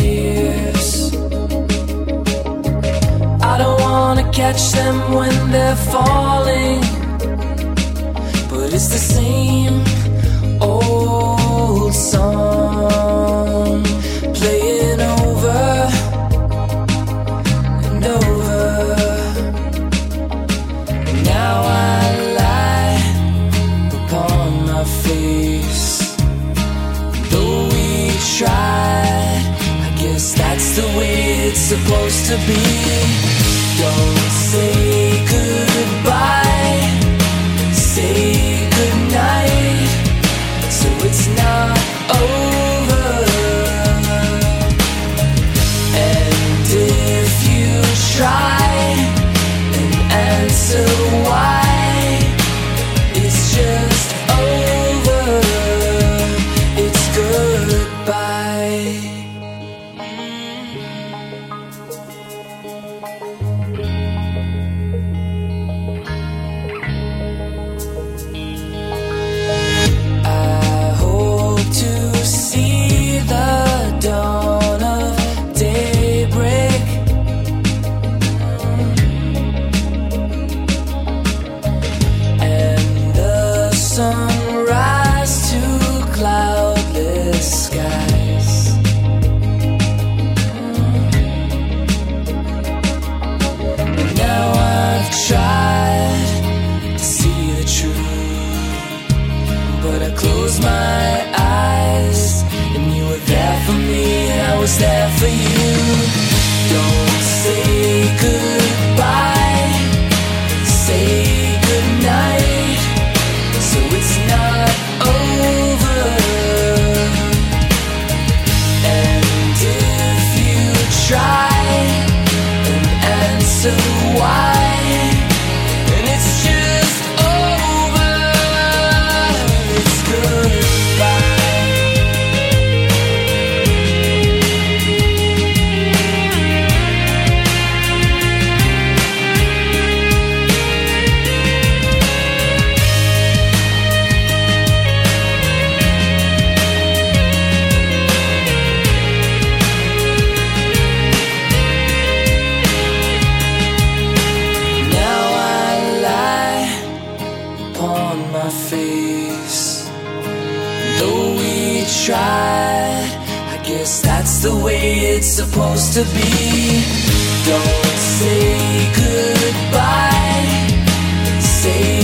tears. I don't wanna catch them when they're falling, but it's the same. it's supposed to be. Don't say goodbye, say goodnight, so it's not over. And if you try and answer. sun The way it's supposed to be. Don't say goodbye. Say